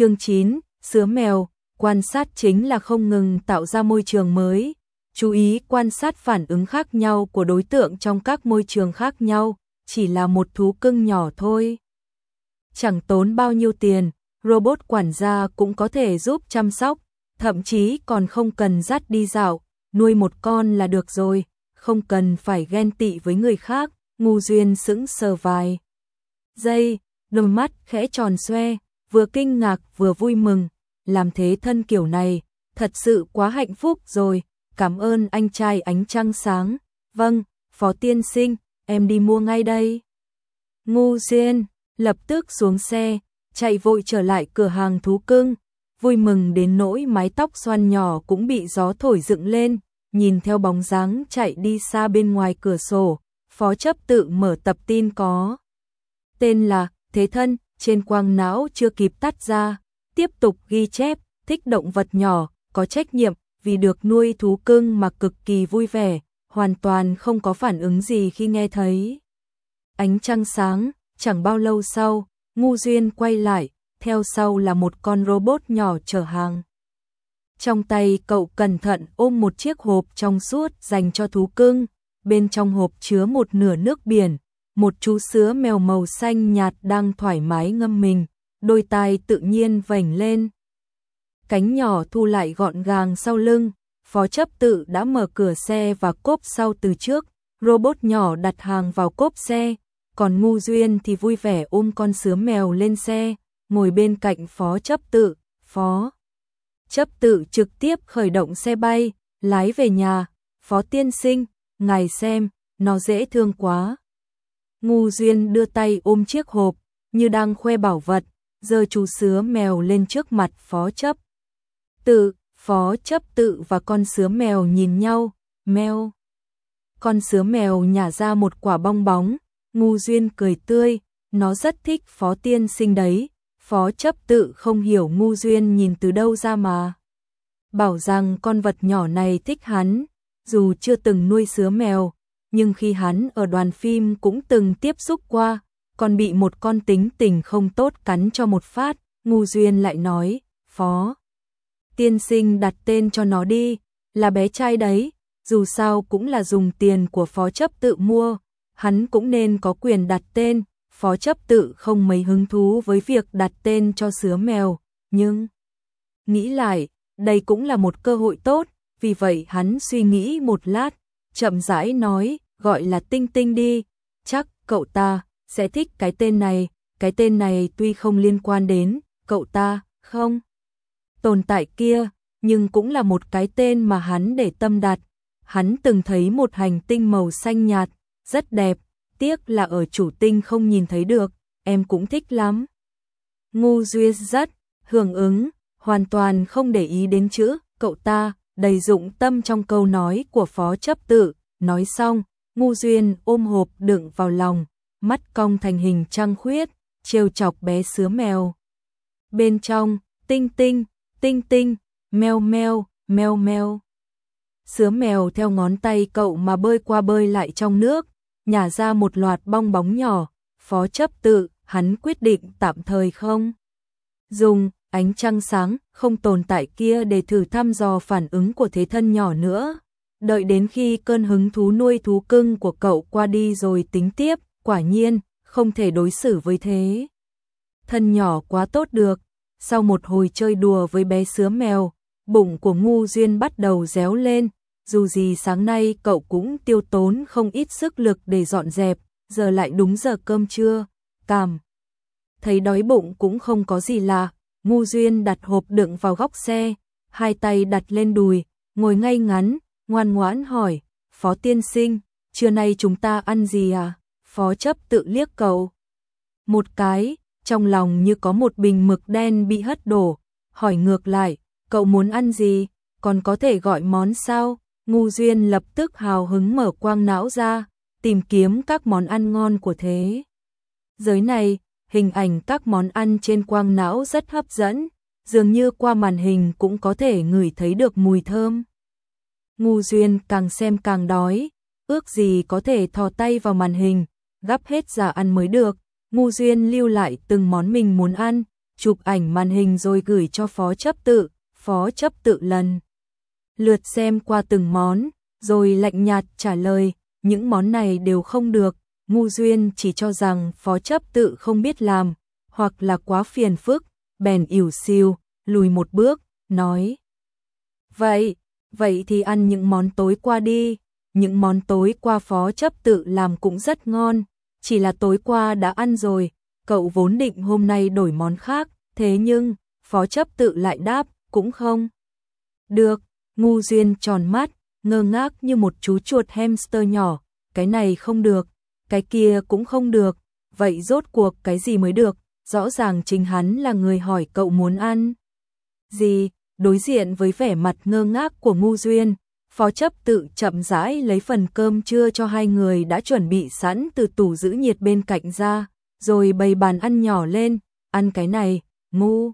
Chương 9, sứa mèo, quan sát chính là không ngừng tạo ra môi trường mới. Chú ý quan sát phản ứng khác nhau của đối tượng trong các môi trường khác nhau, chỉ là một thú cưng nhỏ thôi. Chẳng tốn bao nhiêu tiền, robot quản gia cũng có thể giúp chăm sóc, thậm chí còn không cần dắt đi dạo, nuôi một con là được rồi, không cần phải ghen tị với người khác, ngu duyên sững sờ vài. Giây, đôi mắt khẽ tròn xoe, vừa kinh ngạc vừa vui mừng, làm thế thân kiểu này, thật sự quá hạnh phúc rồi, cảm ơn anh trai ánh trăng sáng, vâng, phó tiên sinh, em đi mua ngay đây. Ngu duyên, lập tức xuống xe, chạy vội trở lại cửa hàng thú cưng, vui mừng đến nỗi mái tóc xoăn nhỏ cũng bị gió thổi dựng lên, nhìn theo bóng dáng chạy đi xa bên ngoài cửa sổ, phó chấp tự mở tập tin có. Tên là Thế Thân, trên quang não chưa kịp tắt ra, tiếp tục ghi chép, thích động vật nhỏ, có trách nhiệm, vì được nuôi thú cưng mà cực kỳ vui vẻ, hoàn toàn không có phản ứng gì khi nghe thấy. Ánh trăng sáng, chẳng bao lâu sau, ngu duyên quay lại, theo sau là một con robot nhỏ chở hàng. Trong tay cậu cẩn thận ôm một chiếc hộp trong suốt dành cho thú cưng, bên trong hộp chứa một nửa nước biển, một chú sứa mèo màu xanh nhạt đang thoải mái ngâm mình, đôi tai tự nhiên vành lên. Cánh nhỏ thu lại gọn gàng sau lưng, phó chấp tự đã mở cửa xe và cốp sau từ trước, robot nhỏ đặt hàng vào cốp xe, còn ngu duyên thì vui vẻ ôm con sứa mèo lên xe, ngồi bên cạnh phó chấp tự, phó. Chấp tự trực tiếp khởi động xe bay, lái về nhà, phó tiên sinh, ngài xem, nó dễ thương quá. Ngu duyên đưa tay ôm chiếc hộp, như đang khoe bảo vật, giờ chú sứa mèo lên trước mặt phó chấp. Tự, phó chấp tự và con sứa mèo nhìn nhau, mèo. Con sứa mèo nhả ra một quả bong bóng, ngu duyên cười tươi, nó rất thích phó tiên sinh đấy, phó chấp tự không hiểu ngu duyên nhìn từ đâu ra mà. Bảo rằng con vật nhỏ này thích hắn, dù chưa từng nuôi sứa mèo, nhưng khi hắn ở đoàn phim cũng từng tiếp xúc qua, còn bị một con tính tình không tốt cắn cho một phát, ngu duyên lại nói, phó. Tiên sinh đặt tên cho nó đi, là bé trai đấy, dù sao cũng là dùng tiền của phó chấp tự mua, hắn cũng nên có quyền đặt tên, phó chấp tự không mấy hứng thú với việc đặt tên cho sứa mèo, nhưng nghĩ lại, đây cũng là một cơ hội tốt, vì vậy hắn suy nghĩ một lát, chậm rãi nói, gọi là Tinh Tinh đi, chắc cậu ta sẽ thích cái tên này, cái tên này tuy không liên quan đến cậu ta, không tồn tại kia, nhưng cũng là một cái tên mà hắn để tâm đặt. Hắn từng thấy một hành tinh màu xanh nhạt, rất đẹp, tiếc là ở chủ tinh không nhìn thấy được, em cũng thích lắm. Ngu duy rất, hưởng ứng, hoàn toàn không để ý đến chữ, cậu ta, đầy dụng tâm trong câu nói của phó chấp tự, nói xong, ngu duyên ôm hộp đựng vào lòng, mắt cong thành hình trăng khuyết, trêu chọc bé sứa mèo. Bên trong, tinh tinh, tinh tinh, meo meo, meo meo. Sứa mèo theo ngón tay cậu mà bơi qua bơi lại trong nước, nhả ra một loạt bong bóng nhỏ, phó chấp tự, hắn quyết định tạm thời không. Dùng ánh trăng sáng không tồn tại kia để thử thăm dò phản ứng của thế thân nhỏ nữa. Đợi đến khi cơn hứng thú nuôi thú cưng của cậu qua đi rồi tính tiếp, quả nhiên, không thể đối xử với thế. Thân nhỏ quá tốt được, sau một hồi chơi đùa với bé sứa mèo, bụng của ngu duyên bắt đầu réo lên, dù gì sáng nay cậu cũng tiêu tốn không ít sức lực để dọn dẹp, giờ lại đúng giờ cơm trưa, cảm. Thấy đói bụng cũng không có gì lạ, ngu duyên đặt hộp đựng vào góc xe, hai tay đặt lên đùi, ngồi ngay ngắn, ngoan ngoãn hỏi, Phó tiên sinh, trưa nay chúng ta ăn gì à? Phó chấp tự liếc cậu. Một cái, trong lòng như có một bình mực đen bị hất đổ, hỏi ngược lại, cậu muốn ăn gì, còn có thể gọi món sao? Ngu Duyên lập tức hào hứng mở quang não ra, tìm kiếm các món ăn ngon của thế. Giới này, hình ảnh các món ăn trên quang não rất hấp dẫn, dường như qua màn hình cũng có thể ngửi thấy được mùi thơm. Ngu Duyên càng xem càng đói, ước gì có thể thò tay vào màn hình, gắp hết giả ăn mới được. Ngu Duyên lưu lại từng món mình muốn ăn, chụp ảnh màn hình rồi gửi cho phó chấp tự, phó chấp tự lần. Lượt xem qua từng món, rồi lạnh nhạt trả lời, những món này đều không được, ngu duyên chỉ cho rằng phó chấp tự không biết làm, hoặc là quá phiền phức, bèn ỉu siêu, lùi một bước, nói. Vậy, vậy thì ăn những món tối qua đi, những món tối qua phó chấp tự làm cũng rất ngon, chỉ là tối qua đã ăn rồi, cậu vốn định hôm nay đổi món khác, thế nhưng, phó chấp tự lại đáp, cũng không. Được, ngu duyên tròn mắt, ngơ ngác như một chú chuột hamster nhỏ, cái này không được, cái kia cũng không được, vậy rốt cuộc cái gì mới được, rõ ràng chính hắn là người hỏi cậu muốn ăn. Gì, đối diện với vẻ mặt ngơ ngác của ngu duyên, phó chấp tự chậm rãi lấy phần cơm trưa cho hai người đã chuẩn bị sẵn từ tủ giữ nhiệt bên cạnh ra, rồi bày bàn ăn nhỏ lên, ăn cái này, ngu.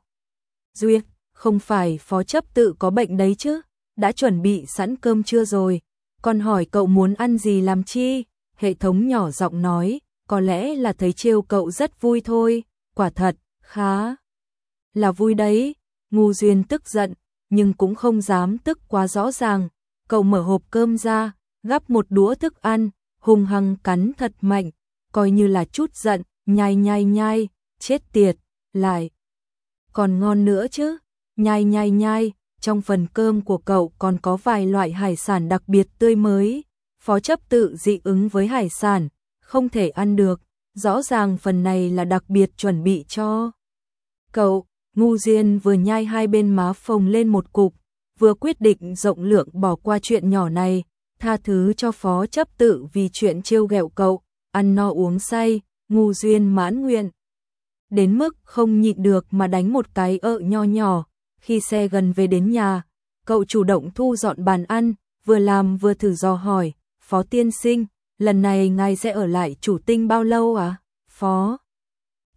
Duyên, không phải phó chấp tự có bệnh đấy chứ, đã chuẩn bị sẵn cơm trưa rồi, còn hỏi cậu muốn ăn gì làm chi, hệ thống nhỏ giọng nói, có lẽ là thấy trêu cậu rất vui thôi, quả thật, khá là vui đấy, ngu duyên tức giận, nhưng cũng không dám tức quá rõ ràng, cậu mở hộp cơm ra, gắp một đũa thức ăn, hùng hăng cắn thật mạnh, coi như là chút giận, nhai nhai nhai, chết tiệt, lại. Còn ngon nữa chứ, nhai nhai nhai, trong phần cơm của cậu còn có vài loại hải sản đặc biệt tươi mới, phó chấp tự dị ứng với hải sản, không thể ăn được, rõ ràng phần này là đặc biệt chuẩn bị cho. Cậu, ngu diên vừa nhai hai bên má phồng lên một cục, vừa quyết định rộng lượng bỏ qua chuyện nhỏ này, tha thứ cho phó chấp tự vì chuyện trêu ghẹo cậu, ăn no uống say, ngu duyên mãn nguyện. Đến mức không nhịn được mà đánh một cái ợ nho nhỏ, khi xe gần về đến nhà, cậu chủ động thu dọn bàn ăn, vừa làm vừa thử dò hỏi, phó tiên sinh, lần này ngài sẽ ở lại chủ tinh bao lâu à? Phó.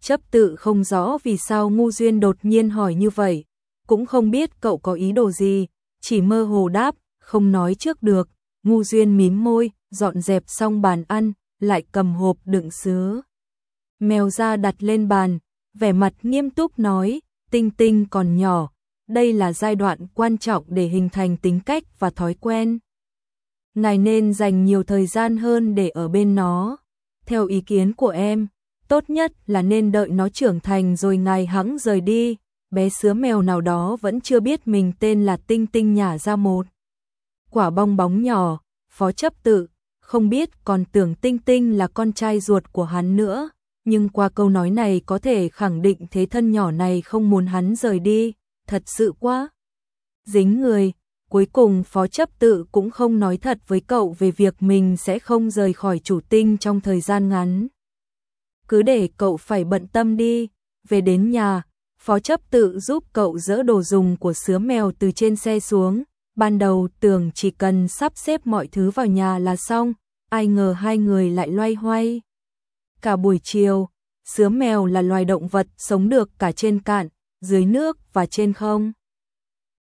Chấp tự không rõ vì sao ngu duyên đột nhiên hỏi như vậy, cũng không biết cậu có ý đồ gì, chỉ mơ hồ đáp, không nói trước được, ngu duyên mím môi, dọn dẹp xong bàn ăn, lại cầm hộp đựng sứa. Mèo ra đặt lên bàn, vẻ mặt nghiêm túc nói, tinh tinh còn nhỏ, đây là giai đoạn quan trọng để hình thành tính cách và thói quen. Ngài nên dành nhiều thời gian hơn để ở bên nó. Theo ý kiến của em, tốt nhất là nên đợi nó trưởng thành rồi ngài hẵng rời đi, bé sứa mèo nào đó vẫn chưa biết mình tên là Tinh Tinh nhả ra một. Quả bong bóng nhỏ, phó chấp tự, không biết còn tưởng Tinh Tinh là con trai ruột của hắn nữa, nhưng qua câu nói này có thể khẳng định thế thân nhỏ này không muốn hắn rời đi, thật sự quá. Dính người, cuối cùng phó chấp tự cũng không nói thật với cậu về việc mình sẽ không rời khỏi chủ tinh trong thời gian ngắn. Cứ để cậu phải bận tâm đi, về đến nhà, phó chấp tự giúp cậu dỡ đồ dùng của sứa mèo từ trên xe xuống. Ban đầu tưởng chỉ cần sắp xếp mọi thứ vào nhà là xong, ai ngờ hai người lại loay hoay. Cả buổi chiều, sứa mèo là loài động vật sống được cả trên cạn, dưới nước và trên không.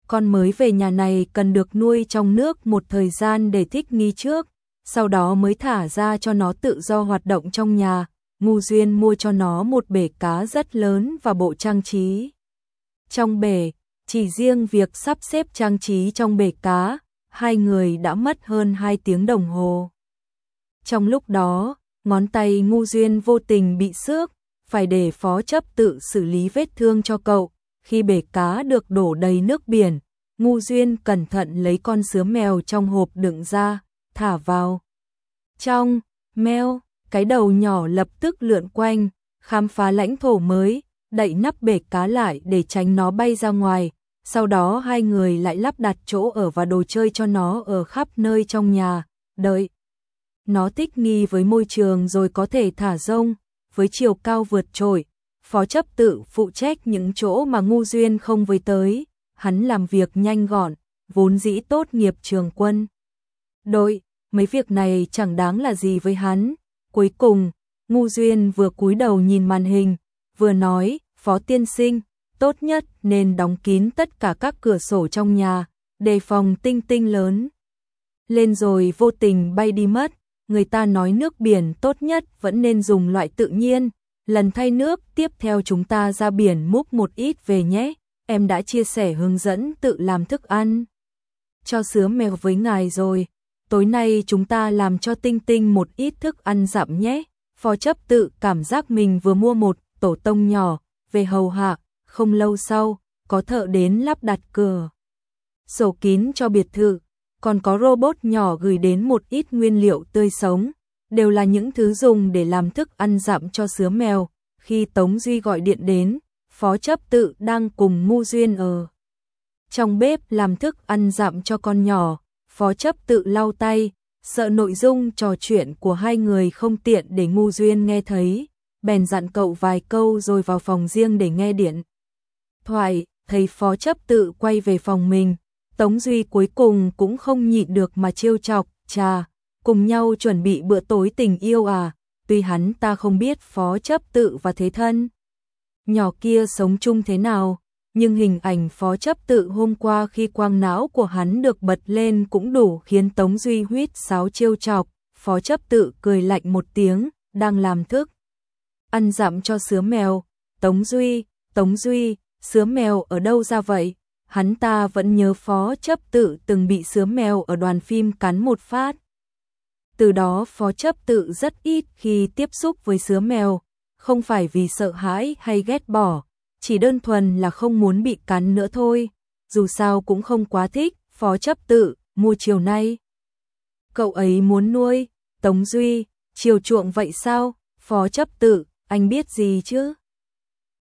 Con mới về nhà này cần được nuôi trong nước một thời gian để thích nghi trước, sau đó mới thả ra cho nó tự do hoạt động trong nhà. Ngu Duyên mua cho nó một bể cá rất lớn và bộ trang trí. Trong bể, chỉ riêng việc sắp xếp trang trí trong bể cá, hai người đã mất hơn hai tiếng đồng hồ. Trong lúc đó, ngón tay Ngu Duyên vô tình bị xước, phải để phó chấp tự xử lý vết thương cho cậu. Khi bể cá được đổ đầy nước biển, Ngu Duyên cẩn thận lấy con sứa mèo trong hộp đựng ra, thả vào. Trong, mèo, cái đầu nhỏ lập tức lượn quanh, khám phá lãnh thổ mới, đậy nắp bể cá lại để tránh nó bay ra ngoài. Sau đó hai người lại lắp đặt chỗ ở và đồ chơi cho nó ở khắp nơi trong nhà, đợi. Nó thích nghi với môi trường rồi có thể thả rông, với chiều cao vượt trội. Phó chấp tự phụ trách những chỗ mà ngu duyên không với tới, hắn làm việc nhanh gọn, vốn dĩ tốt nghiệp trường quân. Đội, mấy việc này chẳng đáng là gì với hắn. Cuối cùng, ngu duyên vừa cúi đầu nhìn màn hình, vừa nói, phó tiên sinh, tốt nhất nên đóng kín tất cả các cửa sổ trong nhà, đề phòng tinh tinh lớn. Lên rồi vô tình bay đi mất, người ta nói nước biển tốt nhất vẫn nên dùng loại tự nhiên, lần thay nước tiếp theo chúng ta ra biển múc một ít về nhé, em đã chia sẻ hướng dẫn tự làm thức ăn. Cho sứa mèo với ngài rồi, tối nay chúng ta làm cho tinh tinh một ít thức ăn dặm nhé. Phó chấp tự cảm giác mình vừa mua một tổ tông nhỏ, về hầu hạ, không lâu sau, có thợ đến lắp đặt cửa. Sổ kín cho biệt thự, còn có robot nhỏ gửi đến một ít nguyên liệu tươi sống, đều là những thứ dùng để làm thức ăn dặm cho sứa mèo. Khi Tống Duy gọi điện đến, Phó chấp tự đang cùng Mu Duyên ở. Trong bếp làm thức ăn dặm cho con nhỏ, Phó chấp tự lau tay, sợ nội dung trò chuyện của hai người không tiện để Ngu Duyên nghe thấy, bèn dặn cậu vài câu rồi vào phòng riêng để nghe điện. Thoại, thấy Phó chấp tự quay về phòng mình, Tống Duy cuối cùng cũng không nhịn được mà trêu chọc, cha, cùng nhau chuẩn bị bữa tối tình yêu à?" Tuy hắn ta không biết Phó chấp tự và thế thân nhỏ kia sống chung thế nào, nhưng hình ảnh phó chấp tự hôm qua khi quang não của hắn được bật lên cũng đủ khiến Tống Duy huyết sáo chiêu chọc, phó chấp tự cười lạnh một tiếng, đang làm thức. Ăn dặm cho sứa mèo, Tống Duy, Tống Duy, sứa mèo ở đâu ra vậy? Hắn ta vẫn nhớ phó chấp tự từng bị sứa mèo ở đoàn phim cắn một phát. Từ đó phó chấp tự rất ít khi tiếp xúc với sứa mèo, không phải vì sợ hãi hay ghét bỏ, chỉ đơn thuần là không muốn bị cắn nữa thôi, dù sao cũng không quá thích, phó chấp tự, mua chiều nay. Cậu ấy muốn nuôi, Tống Duy, chiều chuộng vậy sao, phó chấp tự, anh biết gì chứ?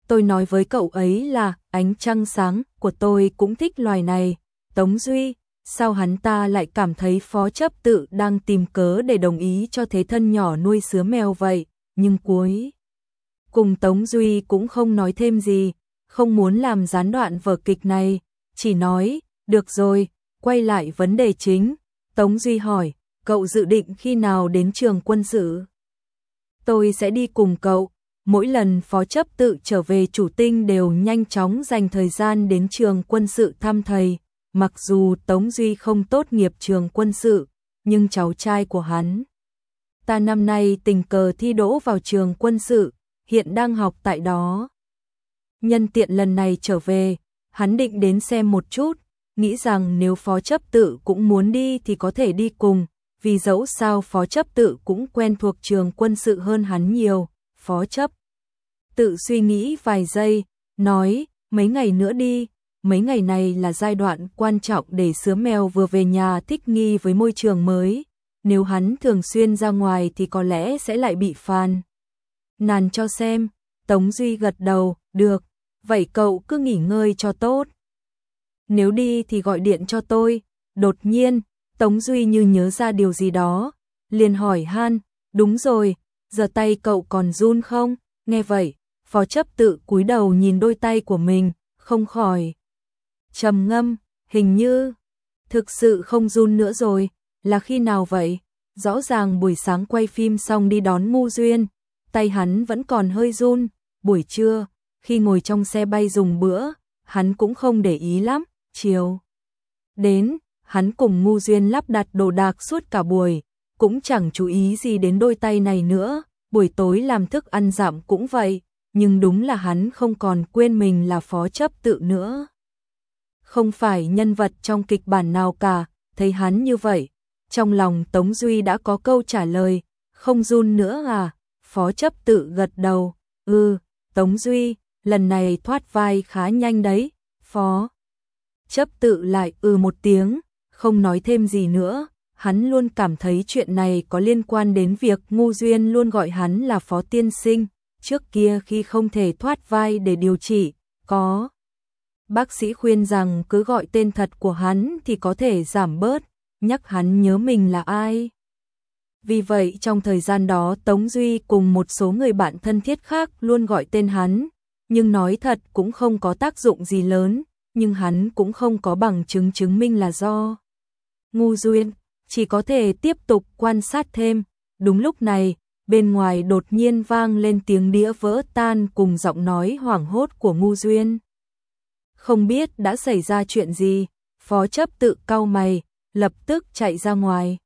Tôi nói với cậu ấy là ánh trăng sáng của tôi cũng thích loài này, Tống Duy, sao hắn ta lại cảm thấy phó chấp tự đang tìm cớ để đồng ý cho thế thân nhỏ nuôi sứa mèo vậy, nhưng cuối cùng Tống Duy cũng không nói thêm gì, không muốn làm gián đoạn vở kịch này, chỉ nói, được rồi, quay lại vấn đề chính. Tống Duy hỏi, cậu dự định khi nào đến trường quân sự? Tôi sẽ đi cùng cậu. Mỗi lần phó chấp tự trở về chủ tinh đều nhanh chóng dành thời gian đến trường quân sự thăm thầy. Mặc dù Tống Duy không tốt nghiệp trường quân sự, nhưng cháu trai của hắn. Ta năm nay tình cờ thi đỗ vào trường quân sự, hiện đang học tại đó. Nhân tiện lần này trở về, hắn định đến xem một chút, nghĩ rằng nếu phó chấp tự cũng muốn đi thì có thể đi cùng, vì dẫu sao phó chấp tự cũng quen thuộc trường quân sự hơn hắn nhiều, phó chấp. Tự suy nghĩ vài giây, nói, mấy ngày nữa đi, mấy ngày này là giai đoạn quan trọng để sứa mèo vừa về nhà thích nghi với môi trường mới, nếu hắn thường xuyên ra ngoài thì có lẽ sẽ lại bị phàn nàn cho xem. Tống Duy gật đầu, được, vậy cậu cứ nghỉ ngơi cho tốt. Nếu đi thì gọi điện cho tôi. Đột nhiên, Tống Duy như nhớ ra điều gì đó, liền hỏi Han, đúng rồi, giờ tay cậu còn run không? Nghe vậy, phó chấp tự cúi đầu nhìn đôi tay của mình, không khỏi. trầm ngâm, hình như, thực sự không run nữa rồi, là khi nào vậy? Rõ ràng buổi sáng quay phim xong đi đón Ngu Duyên, tay hắn vẫn còn hơi run, buổi trưa, khi ngồi trong xe bay dùng bữa, hắn cũng không để ý lắm, chiều. Đến, hắn cùng ngu duyên lắp đặt đồ đạc suốt cả buổi, cũng chẳng chú ý gì đến đôi tay này nữa, buổi tối làm thức ăn giảm cũng vậy, nhưng đúng là hắn không còn quên mình là phó chấp tự nữa. Không phải nhân vật trong kịch bản nào cả, thấy hắn như vậy, trong lòng Tống Duy đã có câu trả lời, không run nữa à, Phó chấp tự gật đầu, ư, ừ, Tống Duy, lần này thoát vai khá nhanh đấy, Phó. Chấp tự lại ừ một tiếng, không nói thêm gì nữa, hắn luôn cảm thấy chuyện này có liên quan đến việc ngô Duyên luôn gọi hắn là Phó Tiên Sinh, trước kia khi không thể thoát vai để điều trị, có. Bác sĩ khuyên rằng cứ gọi tên thật của hắn thì có thể giảm bớt, nhắc hắn nhớ mình là ai. Vì vậy trong thời gian đó Tống Duy cùng một số người bạn thân thiết khác luôn gọi tên hắn, nhưng nói thật cũng không có tác dụng gì lớn, nhưng hắn cũng không có bằng chứng chứng minh là do ngu duyên, chỉ có thể tiếp tục quan sát thêm. Đúng lúc này, bên ngoài đột nhiên vang lên tiếng đĩa vỡ tan cùng giọng nói hoảng hốt của ngu duyên. Không biết đã xảy ra chuyện gì, phó chấp tự cau mày, lập tức chạy ra ngoài.